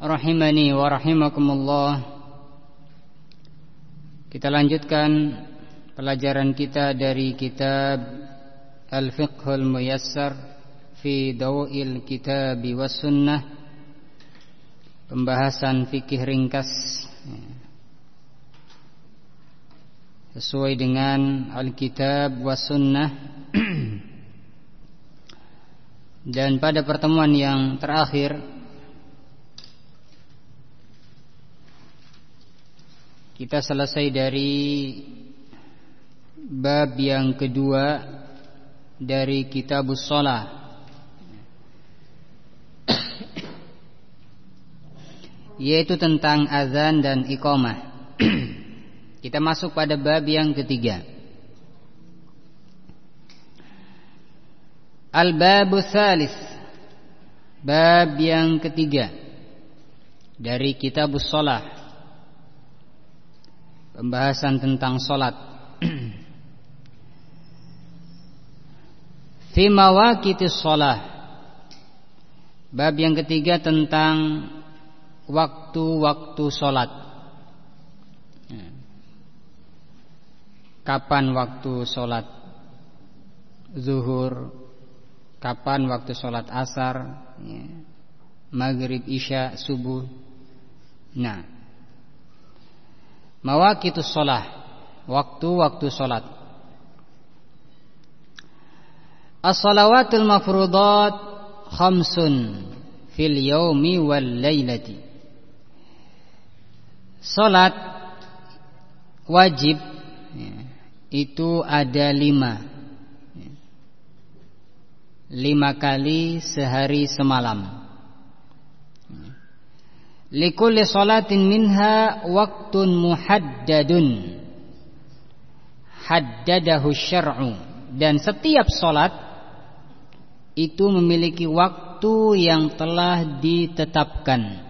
rahimani wa rahimakumullah. Kita lanjutkan pelajaran kita dari kitab Al-Fiqhul Muyassar fi Dawil Kitab was Sunnah. Pembahasan fikih ringkas. Sesuai dengan Al-Kitab was Sunnah. Dan pada pertemuan yang terakhir Kita selesai dari bab yang kedua dari kitab Shalah. yaitu tentang azan dan iqamah. Kita masuk pada bab yang ketiga. Al-babu salis Bab yang ketiga Dari kitab Shalah Pembahasan tentang solat. Fi mawaqitis solah Bab yang ketiga tentang Waktu-waktu solat. Kapan waktu solat Zuhur Kapan waktu solat asar Maghrib, isya, subuh. Nah Mawaqitus sholah. Waktu-waktu sholat. As-salawatul mafrudat Khamsun Fil yaumi wal laylati Salat Wajib Itu ada lima. Lima kali sehari semalam likulli salatin minha waktun muhaddadun. Haddadahu syar'u. Dan setiap salat itu memiliki waktu yang telah ditetapkan.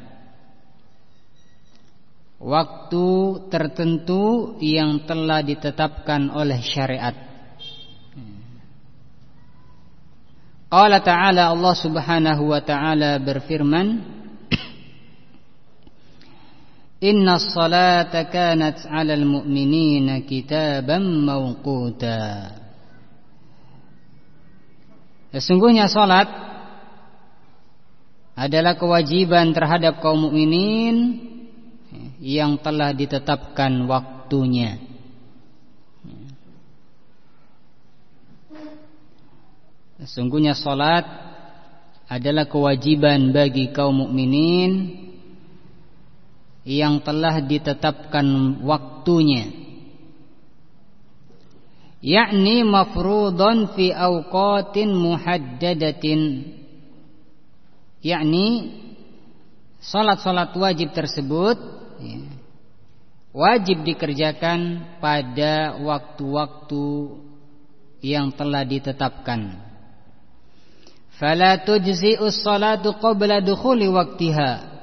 Waktu tertentu yang telah ditetapkan oleh syariat. Qala ta'ala Allah Subhanahu wa ta'ala berfirman Inna salata kanat 'alal mu'minina kitaban mawquta. Sesungguhnya salat adalah kewajiban terhadap kaum mukminin yang telah ditetapkan waktunya. Sesungguhnya salat adalah kewajiban bagi kaum mukminin yang telah ditetapkan waktunya. Yakni mafrudun fi awqatin muhaddadatin yakni salat-salat wajib tersebut ya, wajib dikerjakan pada waktu-waktu yang telah ditetapkan. Fala tujzi'us salatu qabla dukhuli waqtiha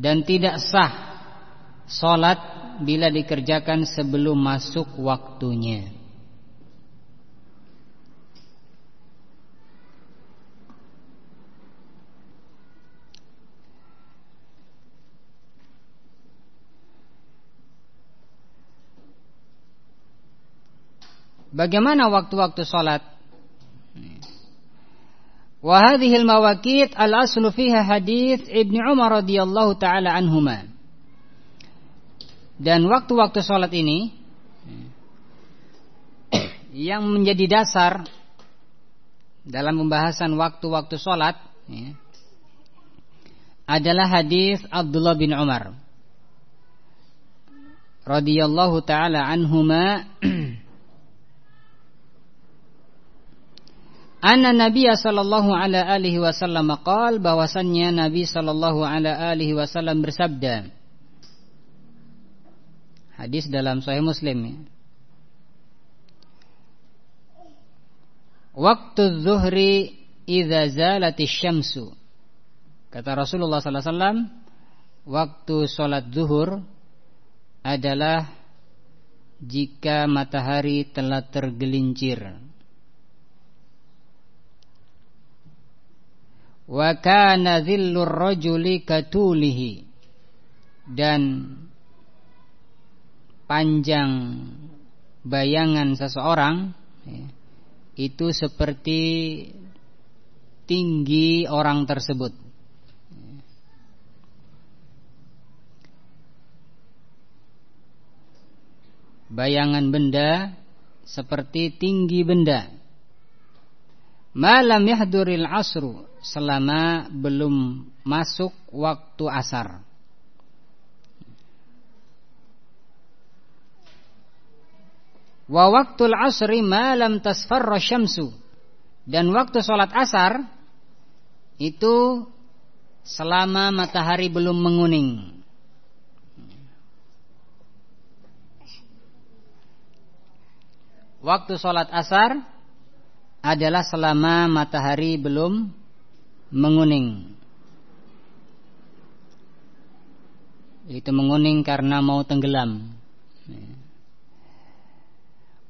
dan tidak sah solat bila dikerjakan sebelum masuk waktunya. Bagaimana waktu-waktu solat? Hadhihi al-mawaqit al-aslu fiha hadis Ibnu Umar radhiyallahu taala anhuma. Dan waktu-waktu salat ini yang menjadi dasar dalam pembahasan waktu-waktu salat ya, adalah hadis Abdullah bin Umar radhiyallahu taala anhuma Anna Nabi sallallahu alaihi wasallam qaal bahwasannya Nabi sallallahu alaihi wasallam bersabda Hadis dalam Sahih Muslim. Waktu zuhri idza zalatis syamsu. Kata Rasulullah sallallahu alaihi wasallam, waktu salat zuhur adalah jika matahari telah tergelincir. Wa kana dhillur rajuli katulihi dan panjang bayangan seseorang ya, itu seperti tinggi orang tersebut. Bayangan benda seperti tinggi benda. Malam yahduril asru selama belum masuk waktu asar. Wa waktul asri malam tasfarra syamsu. Dan waktu sholat asar itu selama matahari belum menguning. Waktu sholat asar adalah selama matahari belum menguning. Itu menguning karena mau tenggelam.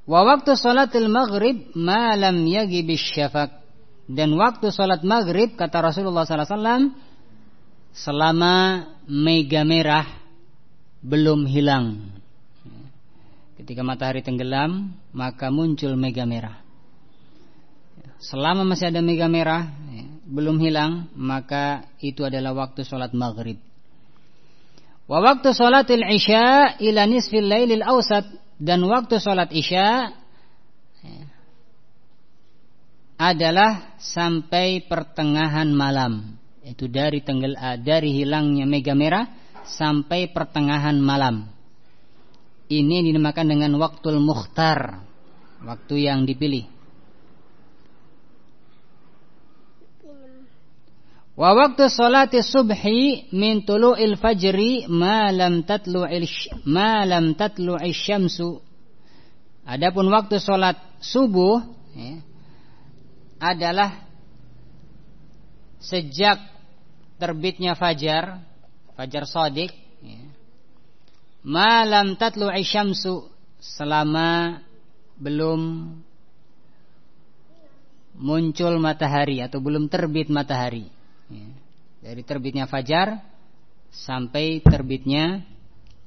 Wa waktu salatil maghrib malam yagibis syafaq. Dan waktu salat maghrib kata Rasulullah SAW selama mega merah belum hilang. Ketika matahari tenggelam maka muncul mega merah. Selama masih ada mega merah belum hilang maka itu adalah waktu salat maghrib. Wa waktu salatil isya ila nisfil lailil awsat dan waktu sholat isya ya, adalah sampai pertengahan malam. Itu dari tenggel uh, dari hilangnya mega merah sampai pertengahan malam. Ini dinamakan dengan waktu mukhtar waktu yang dipilih Wa waktu salati subhi min tulu'il fajri ma lam tatlu'il ma lam tatlu'is syamsu. Adapun waktu salat subuh ya, adalah sejak terbitnya fajar, fajar sodik, ya, malam tatlu syamsu selama belum muncul matahari atau belum terbit matahari. Ya. Dari terbitnya fajar sampai terbitnya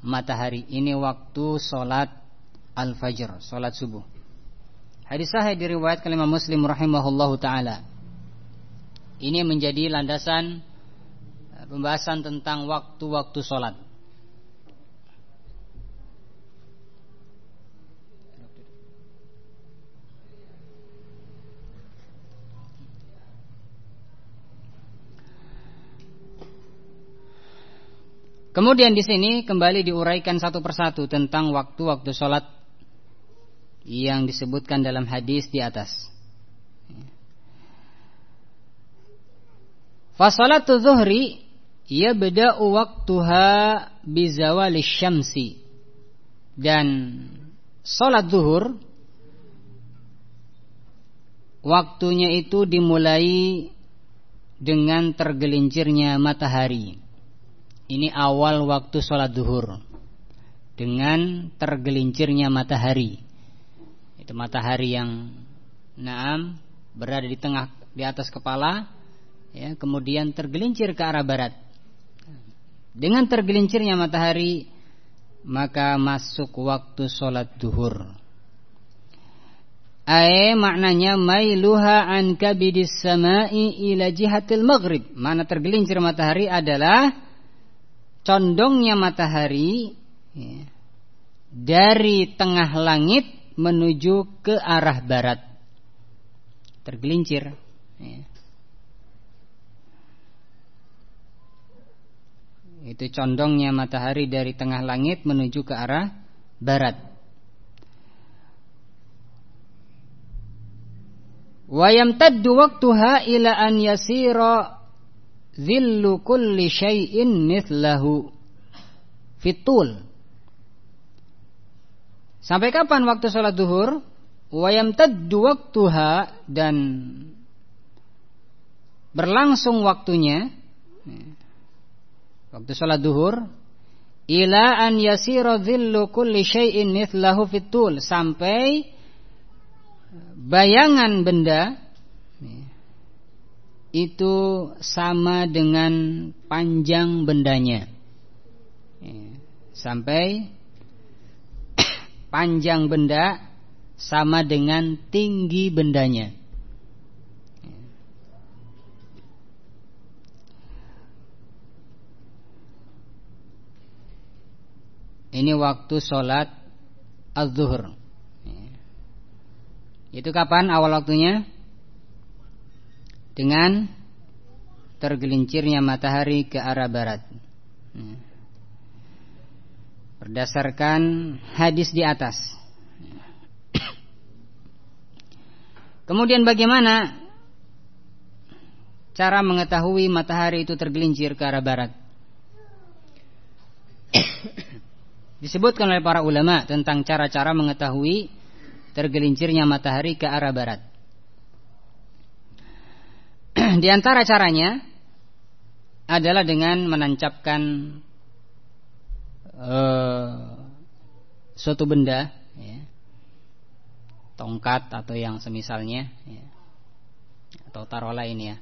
matahari. Ini waktu sholat al-fajr, sholat subuh. Hadis sahih diriwayatkan oleh Muslim rahimahullahu taala. Ini menjadi landasan pembahasan tentang waktu-waktu sholat. Kemudian di sini kembali diuraikan satu persatu tentang waktu-waktu sholat yang disebutkan dalam hadis di atas. Fasalatu zuhri beda waktuha bizawali syamsi dan sholat zuhur waktunya itu dimulai dengan tergelincirnya matahari. Ini awal waktu sholat duhur. Dengan tergelincirnya matahari. Itu matahari yang Naam Berada di tengah di atas kepala ya, Kemudian tergelincir ke arah barat. Dengan tergelincirnya matahari Maka masuk waktu sholat duhur. Ae maknanya mailuha an kabidis samai ila jihatil maghrib. Mana tergelincir matahari adalah condongnya matahari ya, dari tengah langit menuju ke arah barat tergelincir ya. itu condongnya matahari dari tengah langit menuju ke arah barat Wa yamtaddu waqtuha ila an yasira dhillu kulli syai'in mithlahu fitul. Sampai kapan waktu sholat duhur? Wa yamtaddu waqtuha dan berlangsung waktunya waktu sholat duhur ila an yasira dhillu kulli syai'in mithlahu fitul sampai bayangan benda itu sama dengan panjang bendanya. Sampai panjang benda sama dengan tinggi bendanya. Ini waktu sholat az-zuhur. Itu kapan? Awal waktunya? Dengan tergelincirnya matahari ke arah barat. Berdasarkan hadis di atas. Kemudian bagaimana cara mengetahui matahari itu tergelincir ke arah barat? Disebutkan oleh para ulama tentang cara-cara mengetahui tergelincirnya matahari ke arah barat. Di antara caranya adalah dengan menancapkan uh, suatu benda, ya, tongkat atau yang semisalnya, ya, atau taruhlah ini ya.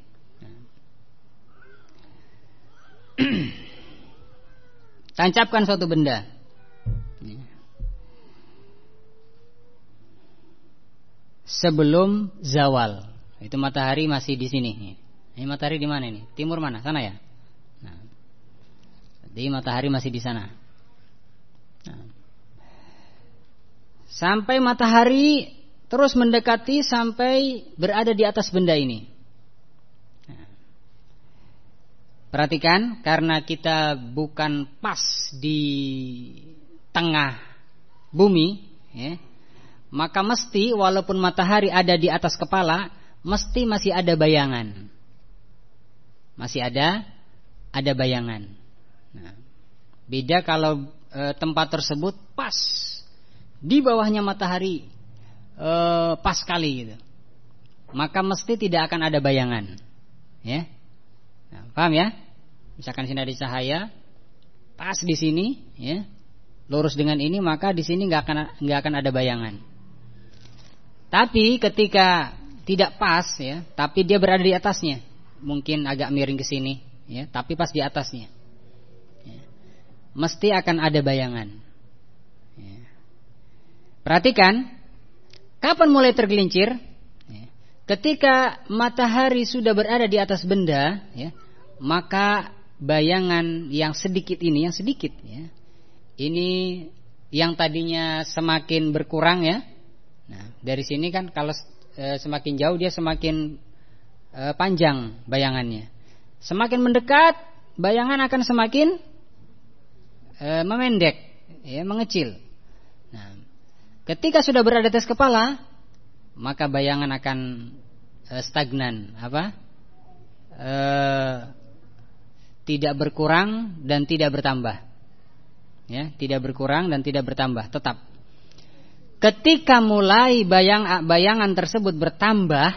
Tancapkan suatu benda. Sebelum zawal. Itu matahari masih di sini. Ini matahari di mana ini? Timur mana? Sana ya. Nah, jadi matahari masih di sana. Nah. Sampai matahari terus mendekati sampai berada di atas benda ini. Nah. Perhatikan, karena kita bukan pas di tengah bumi, ya, maka mesti walaupun matahari ada di atas kepala, mesti masih ada bayangan. Masih ada ada bayangan. Nah, beda kalau e, tempat tersebut pas di bawahnya matahari e, pas sekali gitu. Maka mesti tidak akan ada bayangan. Ya. Nah, paham ya? Misalkan sini ada cahaya pas di sini, ya lurus dengan ini maka di sini nggak akan nggak akan ada bayangan. Tapi ketika tidak pas ya, tapi dia berada di atasnya, mungkin agak miring ke sini, ya, tapi pas di atasnya, ya, mesti akan ada bayangan. Ya. Perhatikan, kapan mulai tergelincir? Ya. Ketika matahari sudah berada di atas benda, ya, maka bayangan yang sedikit ini, yang sedikit, ya, ini yang tadinya semakin berkurang ya. Nah, dari sini kan kalau e, semakin jauh dia semakin e, panjang bayangannya. Semakin mendekat, bayangan akan semakin e, memendek, ya, mengecil. Nah, ketika sudah berada atas kepala, maka bayangan akan stagnan, apa? E, tidak berkurang dan tidak bertambah ya, tidak berkurang dan tidak bertambah, tetap. Ketika mulai bayang bayangan tersebut bertambah,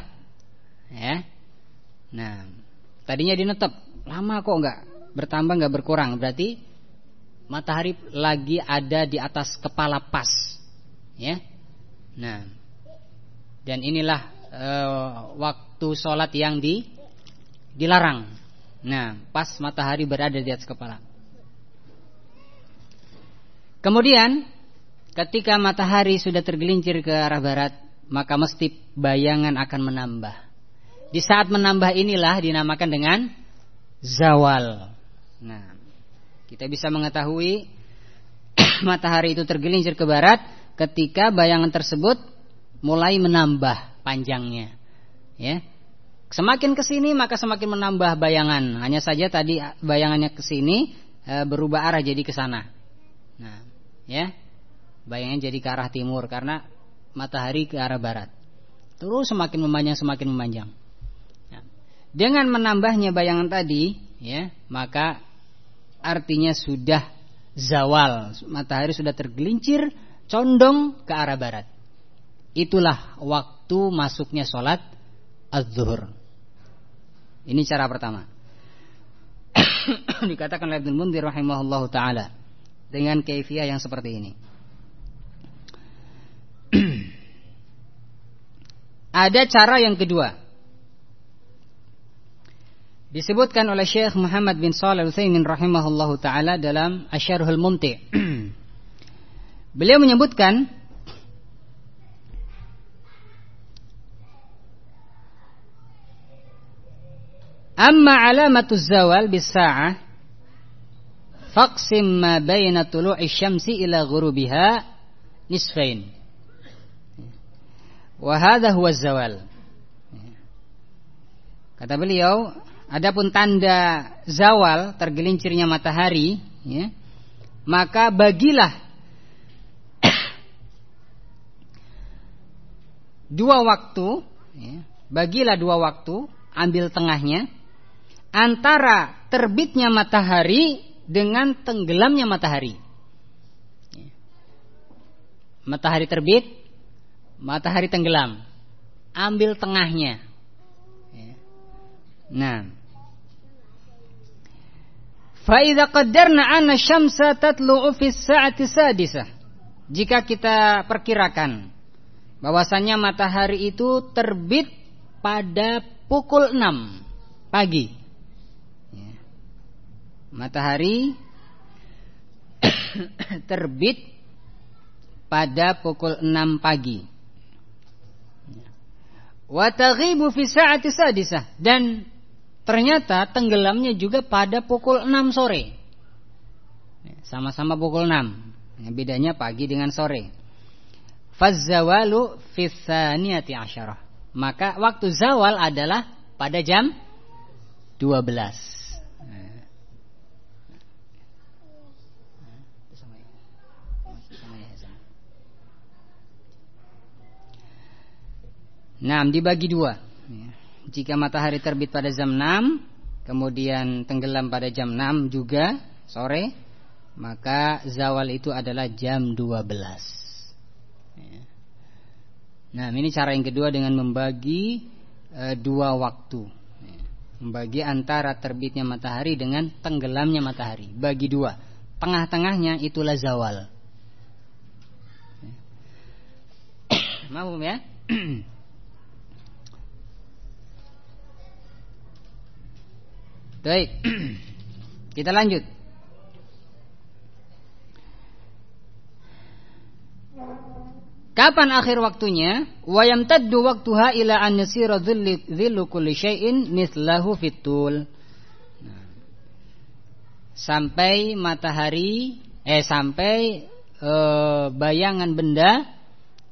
ya, nah, tadinya dinetep, lama kok nggak bertambah nggak berkurang, berarti matahari lagi ada di atas kepala pas, ya. Nah, dan inilah e, waktu sholat yang di dilarang. Nah, pas matahari berada di atas kepala. Kemudian ketika matahari sudah tergelincir ke arah barat, maka mesti bayangan akan menambah. Di saat menambah inilah dinamakan dengan zawal. Nah, kita bisa mengetahui matahari itu tergelincir ke barat ketika bayangan tersebut mulai menambah panjangnya. Ya. Semakin ke sini maka semakin menambah bayangan. Hanya saja tadi bayangannya ke sini e, berubah arah jadi ke sana. Nah, ya bayangnya jadi ke arah timur karena matahari ke arah barat Terus semakin memanjang semakin memanjang. Nah, dengan menambahnya bayangan tadi, ya, maka artinya sudah zawal, matahari sudah tergelincir condong ke arah barat. Itulah waktu masuknya sholat az-zuhur. Ini cara pertama. Dikatakan oleh Ibnu Munzir rahimahullahu taala dengan kaifiah yang seperti ini. Ada cara yang kedua. Disebutkan oleh Syekh Muhammad bin Shalih Al-Utsaimin rahimahullahu taala dalam Asyarhul Mumti. Beliau menyebutkan Amma alamatu zawal bisa'ah Faqsim ma bayna tulu'i syamsi ila ghurubiha nisfain Wahada huwa zawal Kata beliau Adapun tanda zawal tergelincirnya matahari ya, Maka bagilah Dua waktu ya, Bagilah dua waktu Ambil tengahnya antara terbitnya matahari dengan tenggelamnya matahari. Matahari terbit, matahari tenggelam. Ambil tengahnya. Nah. Fa'idha qaddarna anna syamsa tatlu'u fi sa'ati sadisah. Jika kita perkirakan bahwasannya matahari itu terbit pada pukul 6 pagi matahari terbit pada pukul 6 pagi. Wa taghibu fi sa'ati sadisah dan ternyata tenggelamnya juga pada pukul 6 sore. Sama-sama pukul 6. Bedanya pagi dengan sore. Fazzawalu fi tsaniyati asyarah. Maka waktu zawal adalah pada jam 12. Nah, dibagi dua. Jika matahari terbit pada jam 6, kemudian tenggelam pada jam 6 juga sore, maka zawal itu adalah jam 12. Nah, ini cara yang kedua dengan membagi e, dua waktu. Membagi antara terbitnya matahari dengan tenggelamnya matahari. Bagi dua. Tengah-tengahnya itulah zawal. Mau ya? Baik. Kita lanjut. Kapan akhir waktunya? Wa yamtaddu waktuha ila an yasira dhillu kulli syai'in mithlahu fitul. Sampai matahari eh sampai e, bayangan benda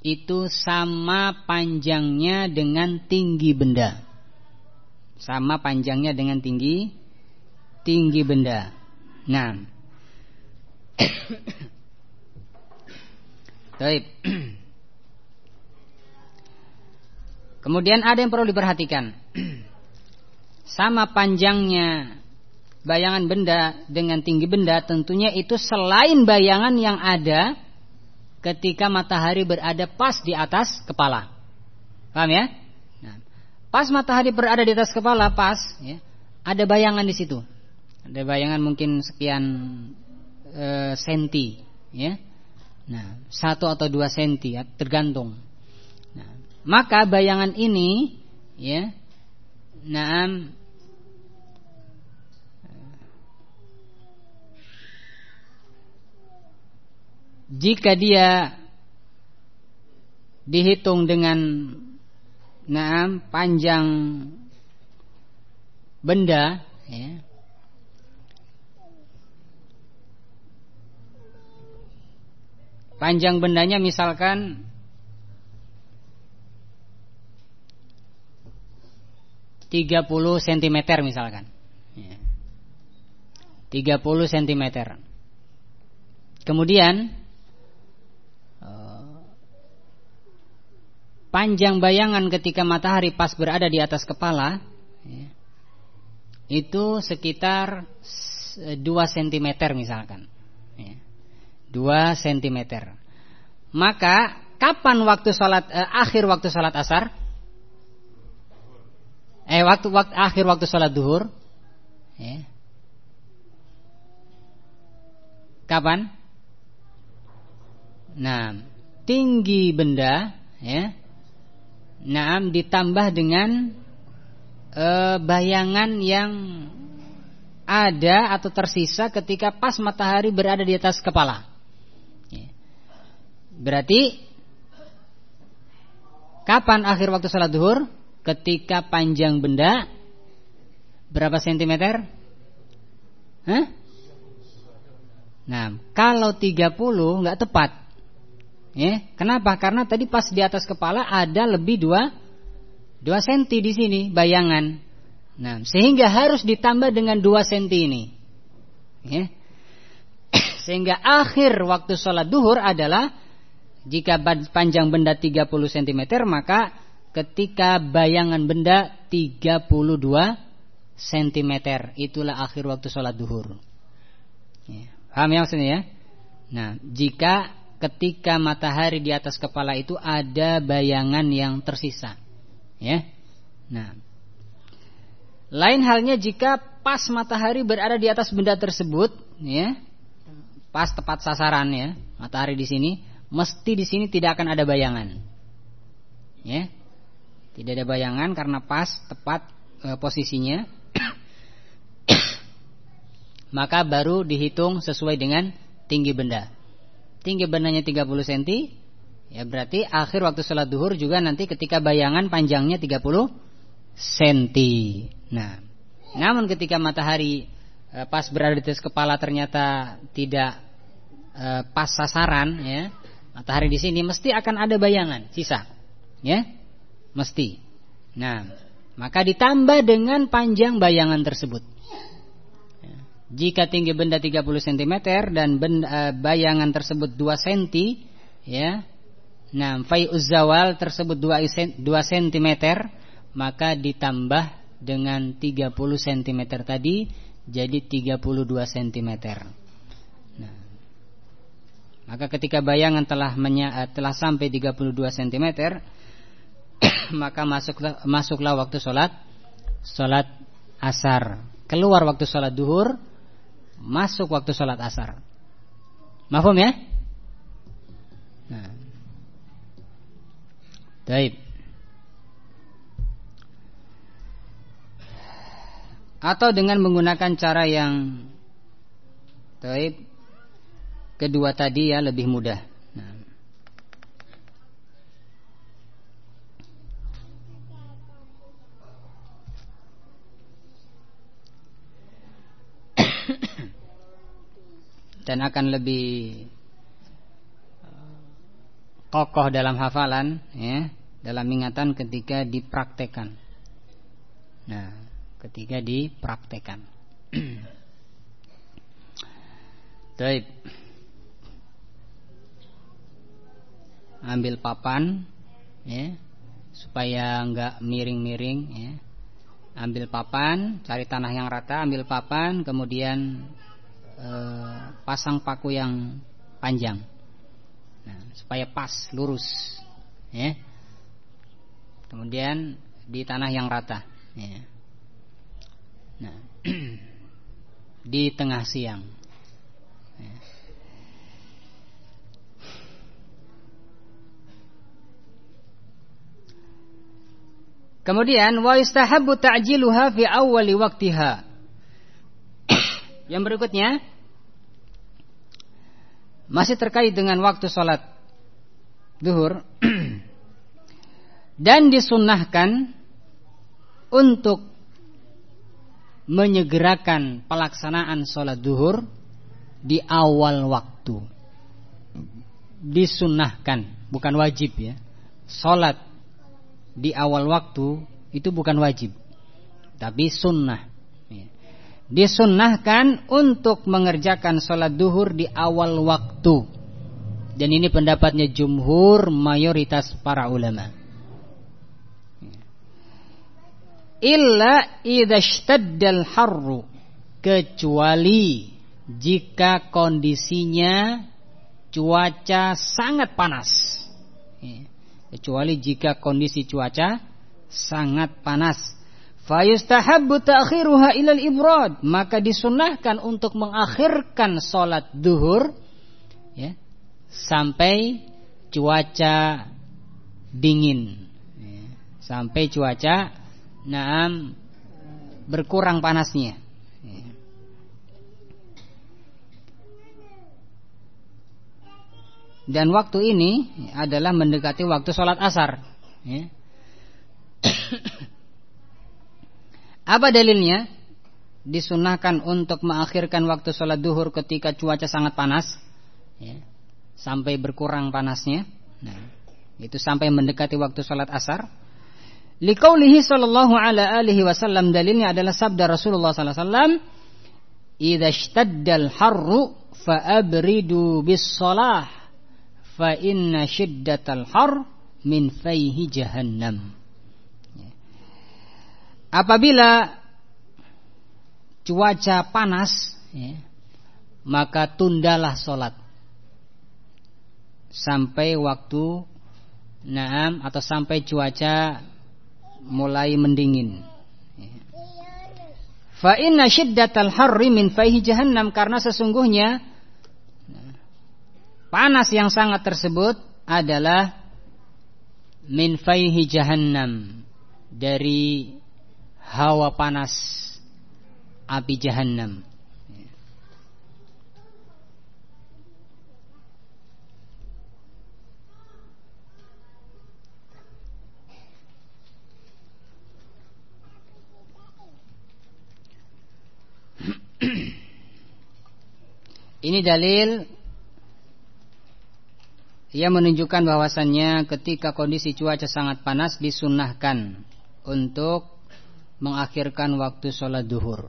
itu sama panjangnya dengan tinggi benda. Sama panjangnya dengan tinggi tinggi benda. Nah. Baik. Kemudian ada yang perlu diperhatikan. Sama panjangnya bayangan benda dengan tinggi benda tentunya itu selain bayangan yang ada ketika matahari berada pas di atas kepala. Paham ya? Pas matahari berada di atas kepala pas ya, ada bayangan di situ. Ada bayangan mungkin sekian e, senti, ya. Nah, satu atau dua senti, ya, tergantung. Nah, maka bayangan ini, ya, nah, jika dia dihitung dengan nah panjang benda ya, Panjang bendanya misalkan tiga puluh sentimeter misalkan. Ya. Tiga puluh sentimeter. Kemudian eh, panjang bayangan ketika matahari pas berada di atas kepala ya, itu sekitar 2 cm misalkan. Ya, 2 cm. Maka kapan waktu salat eh, akhir waktu salat asar? Eh waktu waktu akhir waktu salat duhur? Ya. Kapan? Nah, tinggi benda ya. Nah, ditambah dengan e, bayangan yang ada atau tersisa ketika pas matahari berada di atas kepala. Berarti kapan akhir waktu salat duhur? Ketika panjang benda berapa sentimeter? Hah? Nah, kalau 30 nggak tepat. Ya, kenapa? Karena tadi pas di atas kepala ada lebih dua dua senti di sini bayangan. Nah, sehingga harus ditambah dengan dua senti ini. Ya. Sehingga akhir waktu sholat duhur adalah jika panjang benda 30 cm maka ketika bayangan benda 32 cm itulah akhir waktu sholat duhur. Ya. Paham ya maksudnya ya? Nah, jika ketika matahari di atas kepala itu ada bayangan yang tersisa. Ya. Nah. Lain halnya jika pas matahari berada di atas benda tersebut, ya. Pas tepat sasaran ya, matahari di sini, mesti di sini tidak akan ada bayangan. Ya. Tidak ada bayangan karena pas tepat e, posisinya. Maka baru dihitung sesuai dengan tinggi benda tinggi benahnya 30 cm, ya berarti akhir waktu sholat duhur juga nanti ketika bayangan panjangnya 30 cm. Nah, namun ketika matahari e, pas berada di atas kepala ternyata tidak e, pas sasaran, ya, matahari di sini mesti akan ada bayangan sisa, ya, mesti. Nah, maka ditambah dengan panjang bayangan tersebut. Jika tinggi benda 30 cm dan benda, uh, bayangan tersebut 2 cm, ya. Nah, fai'uz zawal tersebut 2 cm, maka ditambah dengan 30 cm tadi jadi 32 cm. Maka ketika bayangan telah menya, uh, telah sampai 32 cm, maka masuklah masuklah waktu sholat sholat asar. Keluar waktu sholat duhur masuk waktu sholat asar. Mahfum ya? Nah. Taib. Atau dengan menggunakan cara yang Taib Kedua tadi ya lebih mudah. Dan akan lebih eh, kokoh dalam hafalan ya dalam ingatan ketika dipraktekan. Nah ketika dipraktekan. Baik ambil papan ya supaya enggak miring-miring ya. Ambil papan cari tanah yang rata ambil papan kemudian Eh, pasang paku yang panjang. Nah, supaya pas lurus ya. Kemudian di tanah yang rata ya. nah di tengah siang Kemudian wa istahabbu ta'jiluha fi awwali waqtiha. Yang berikutnya masih terkait dengan waktu sholat duhur. Dan disunnahkan untuk menyegerakan pelaksanaan sholat duhur di awal waktu. Disunnahkan bukan wajib ya. Sholat di awal waktu itu bukan wajib. Tapi sunnah. Ya. Disunnahkan untuk mengerjakan sholat duhur di awal waktu. Dan ini pendapatnya jumhur mayoritas para ulama. Ya. Illa idhashtaddal harru. Kecuali jika kondisinya cuaca sangat panas. Ya kecuali jika kondisi cuaca sangat panas ta'khiruha ilal ibrad maka disunahkan untuk mengakhirkan salat duhur ya sampai cuaca dingin ya. sampai cuaca naam berkurang panasnya. Dan waktu ini adalah mendekati waktu sholat asar. Ya. Apa dalilnya? Disunahkan untuk mengakhirkan waktu sholat duhur ketika cuaca sangat panas, ya. sampai berkurang panasnya. Nah, itu sampai mendekati waktu sholat asar. Liqaulihi sallallahu ala alihi wasallam dalilnya adalah sabda Rasulullah sallallahu alaihi wasallam, "Idza ishtaddal harru fa'abridu bis shalah fa inna shiddatal har min fayhi jahannam." Apabila cuaca panas, ya, maka tundalah solat sampai waktu naam atau sampai cuaca mulai mendingin. Fa inna syiddatal harri min faihi jahannam karena sesungguhnya panas yang sangat tersebut adalah min faihi jahannam dari hawa panas api jahannam. Ini dalil yang menunjukkan bahwasannya ketika kondisi cuaca sangat panas disunahkan untuk mengakhirkan waktu sholat duhur.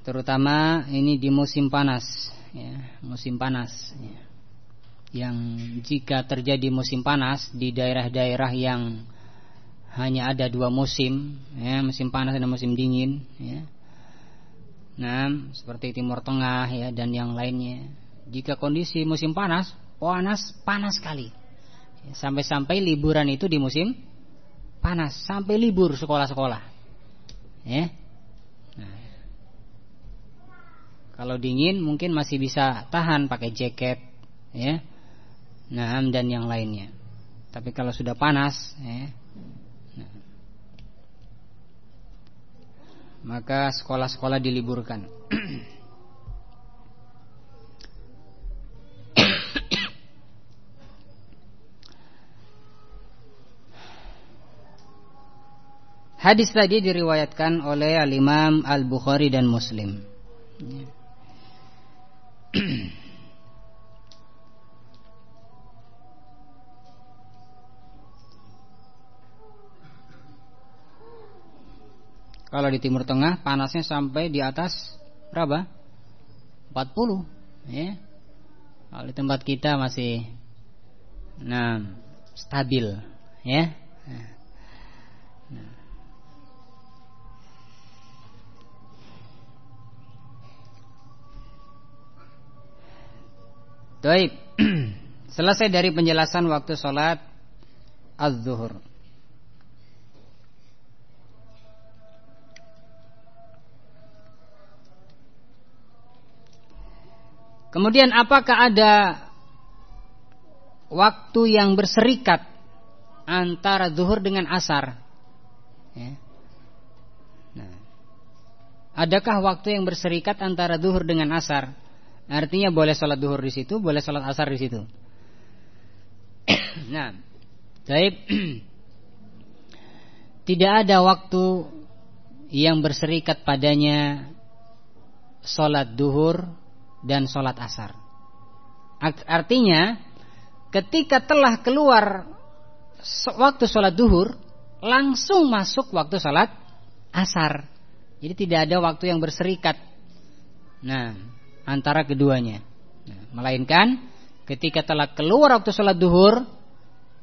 Terutama ini di musim panas, ya, musim panas. Ya. Yang jika terjadi musim panas di daerah-daerah yang hanya ada dua musim, ya, musim panas dan musim dingin, ya. Nah, seperti Timur Tengah ya dan yang lainnya. Jika kondisi musim panas, panas panas sekali. Sampai-sampai liburan itu di musim panas, sampai libur sekolah-sekolah. Ya. Nah, kalau dingin mungkin masih bisa tahan pakai jaket, ya. Nah, dan yang lainnya. Tapi kalau sudah panas, ya, maka sekolah-sekolah diliburkan. Hadis tadi diriwayatkan oleh Al-Imam Al-Bukhari dan Muslim. Kalau di Timur Tengah panasnya sampai di atas berapa? 40 ya. Kalau di tempat kita masih nah stabil ya. Nah. Baik. Selesai dari penjelasan waktu sholat az-zuhur. Kemudian apakah ada waktu yang berserikat antara zuhur dengan asar? Ya. Nah. Adakah waktu yang berserikat antara zuhur dengan asar? Artinya boleh sholat zuhur di situ, boleh sholat asar di situ. nah, baik. Tidak ada waktu yang berserikat padanya sholat duhur dan sholat asar. Artinya, ketika telah keluar waktu sholat duhur, langsung masuk waktu sholat asar. Jadi tidak ada waktu yang berserikat. Nah, antara keduanya. Nah, melainkan ketika telah keluar waktu sholat duhur,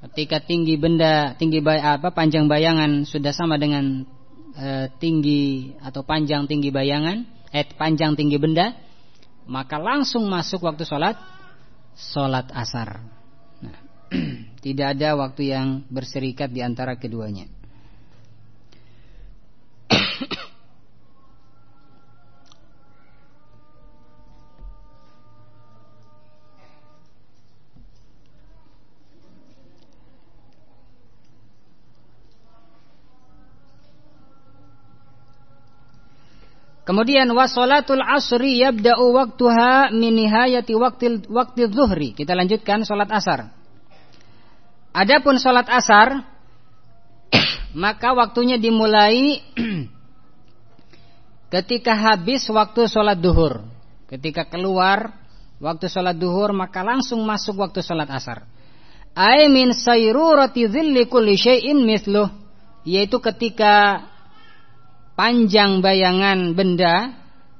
Ketika tinggi benda, tinggi apa panjang bayangan sudah sama dengan e, tinggi atau panjang tinggi bayangan, eh panjang tinggi benda, maka langsung masuk waktu sholat sholat asar. Nah, tidak ada waktu yang berserikat di antara keduanya. Kemudian wasolatul asri yabda'u waktuha min nihayati waktil waktil zuhri. Kita lanjutkan solat asar. Adapun solat asar maka waktunya dimulai ketika habis waktu solat duhur. Ketika keluar waktu solat duhur maka langsung masuk waktu solat asar. Ay min sayrurati dhilli kulli syai'in mithluh. Yaitu ketika panjang bayangan benda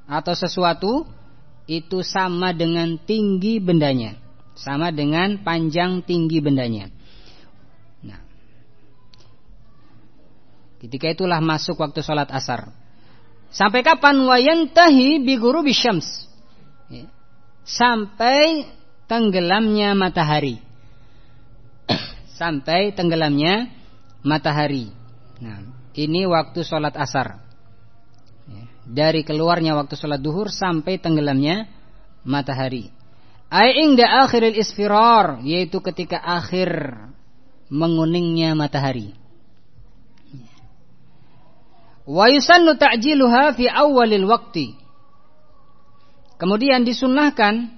atau sesuatu itu sama dengan tinggi bendanya, sama dengan panjang tinggi bendanya. Nah, ketika itulah masuk waktu sholat asar. Sampai kapan wayantahi bi guru bisyams? Ya. Sampai tenggelamnya matahari. Sampai tenggelamnya matahari. Nah, ini waktu sholat asar dari keluarnya waktu sholat duhur sampai tenggelamnya matahari. Aingda akhiril isfirar yaitu ketika akhir menguningnya matahari. Wa yusannu ta'jiluha fi awalil waktu. Kemudian disunnahkan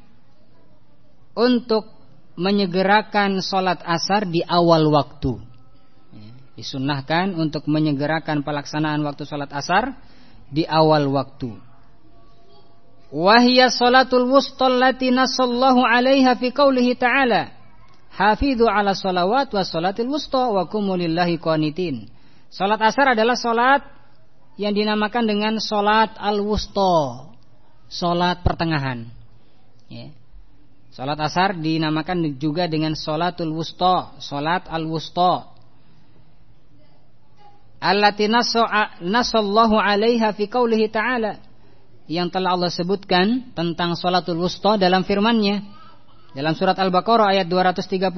untuk menyegerakan sholat asar di awal waktu. Disunnahkan untuk menyegerakan pelaksanaan waktu sholat asar di awal waktu. Wahia salatul wusta allati nasallahu alaiha fi qawlihi ta'ala. Hafidhu ala salawat wa salatil wusta wa kumulillahi qanitin. Salat asar adalah salat yang dinamakan dengan salat al-wusta. Salat pertengahan. Ya. Salat asar dinamakan juga dengan salatul wusta, salat al-wusta allati nasallahu alaiha fi qaulihi ta'ala. Yang telah Allah sebutkan tentang salatul wusta dalam firman-Nya. Dalam surat Al-Baqarah ayat 238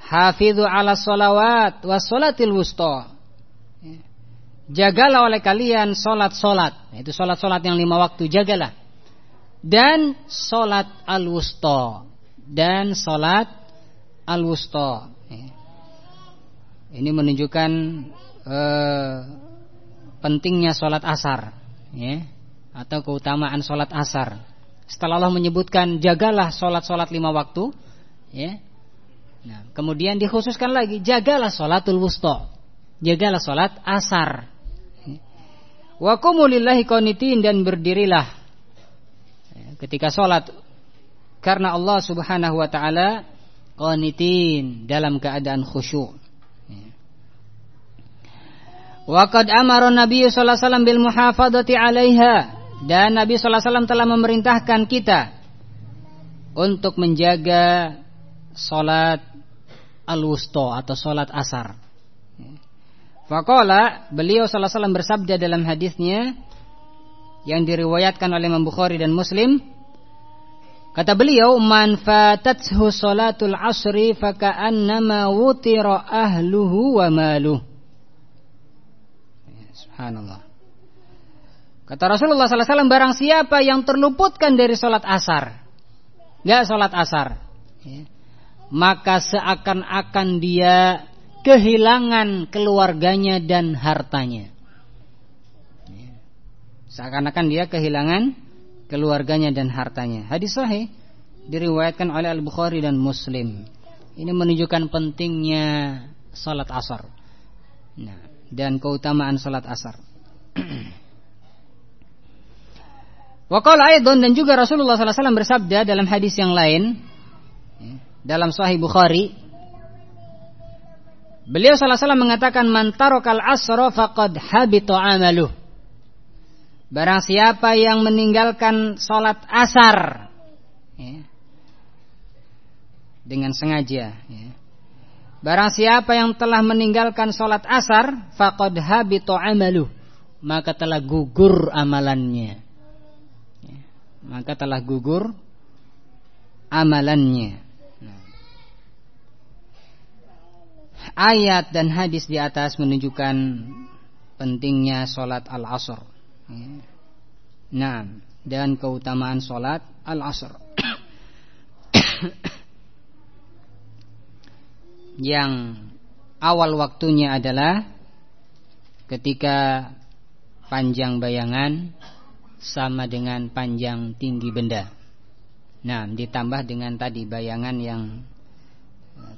Hafidhu ala salawat wa salatil wusta. Jagalah oleh kalian solat-solat Itu solat-solat yang lima waktu Jagalah. Dan solat al-wusta. Dan solat al-wusta ini menunjukkan eh, pentingnya sholat asar, ya, atau keutamaan sholat asar. Setelah Allah menyebutkan jagalah sholat-sholat lima waktu, ya. Nah, kemudian dikhususkan lagi jagalah sholatul wusta, jagalah sholat asar. Wa kumulillahi qanitin dan berdirilah ya, ketika sholat karena Allah Subhanahu wa taala qanitin dalam keadaan khusyuk. Waqad amara Nabi sallallahu alaihi wasallam bil muhafadzati 'alaiha dan Nabi sallallahu alaihi wasallam telah memerintahkan kita untuk menjaga salat al-wusta atau salat asar. Faqala beliau sallallahu alaihi wasallam bersabda dalam hadisnya yang diriwayatkan oleh Imam Bukhari dan Muslim Kata beliau, "Man fatathu salatul asri faka'annama wutira ahluhu wa maluhu." Subhanallah. Kata Rasulullah SAW barang siapa yang terluputkan dari sholat asar, nggak sholat asar, ya, maka seakan-akan dia kehilangan keluarganya dan hartanya. Ya. Seakan-akan dia kehilangan keluarganya dan hartanya. Hadis sahih diriwayatkan oleh Al Bukhari dan Muslim. Ini menunjukkan pentingnya sholat asar. Nah, dan keutamaan salat asar. Waqala aidon dan juga Rasulullah SAW bersabda dalam hadis yang lain dalam Sahih Bukhari Beliau salah salah mengatakan man tarakal asra faqad habita. Barang siapa yang meninggalkan salat asar ya, dengan sengaja ya, Barang siapa yang telah meninggalkan sholat asar, faqad habito amaluh, maka telah gugur amalannya. Ya, maka telah gugur amalannya. Nah. Ayat dan hadis di atas menunjukkan pentingnya sholat al-asr. Ya. Nah, dan keutamaan sholat al-asr. yang awal waktunya adalah ketika panjang bayangan sama dengan panjang tinggi benda. Nah, ditambah dengan tadi bayangan yang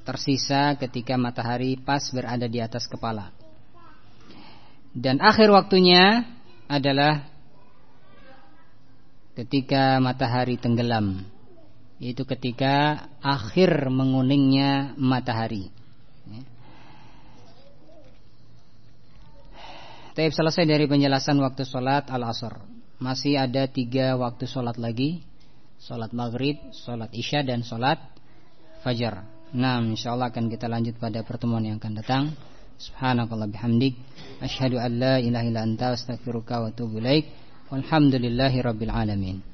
tersisa ketika matahari pas berada di atas kepala. Dan akhir waktunya adalah ketika matahari tenggelam yaitu ketika akhir menguningnya matahari. Ya. Tapi selesai dari penjelasan waktu sholat al-asr. Masih ada tiga waktu sholat lagi. Sholat maghrib, sholat isya dan sholat fajar. Nah insyaAllah akan kita lanjut pada pertemuan yang akan datang. Subhanakallah bihamdik. Ashadu an la ilaha illa anta Astagfiruka wa tubu ilaik. Walhamdulillahi rabbil alamin